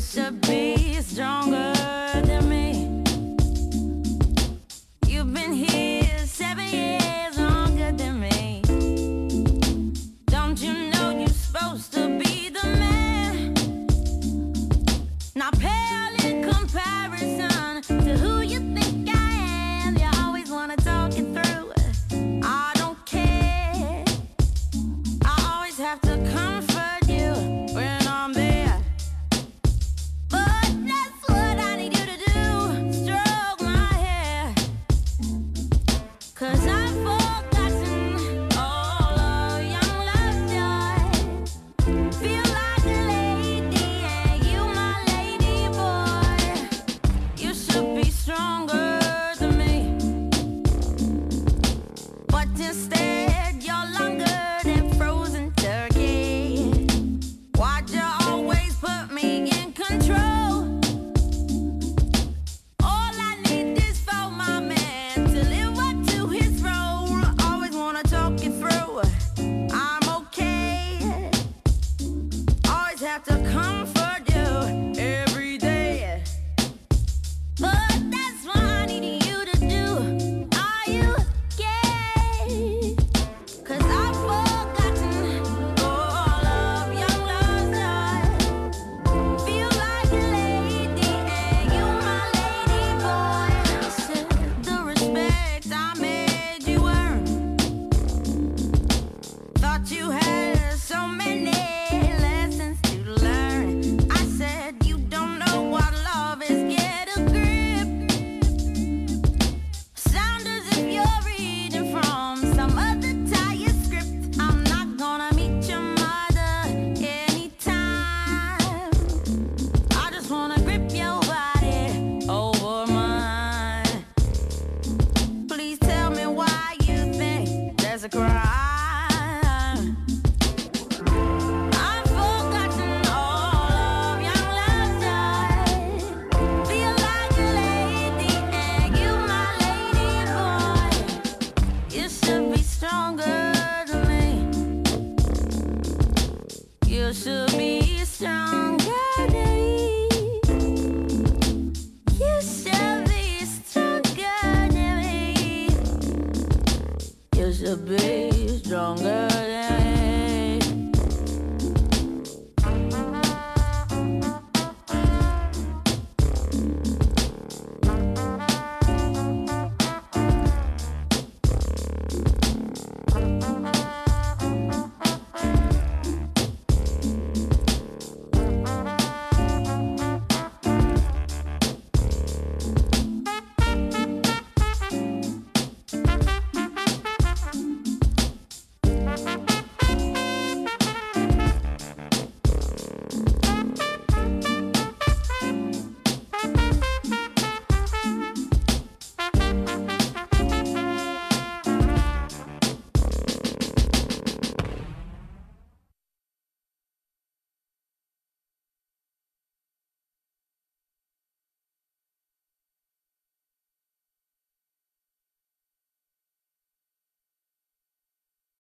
should be stronger than me. You've been here seven years longer than me. Don't you know you're supposed to be the man? instead. You're longer than frozen turkey. Why'd you always put me in control? All I need is for my man to live up to his role. Always wanna talk through. I'm okay. Always have to comfort you. You should be stronger than me. You should be stronger than me. You should be stronger.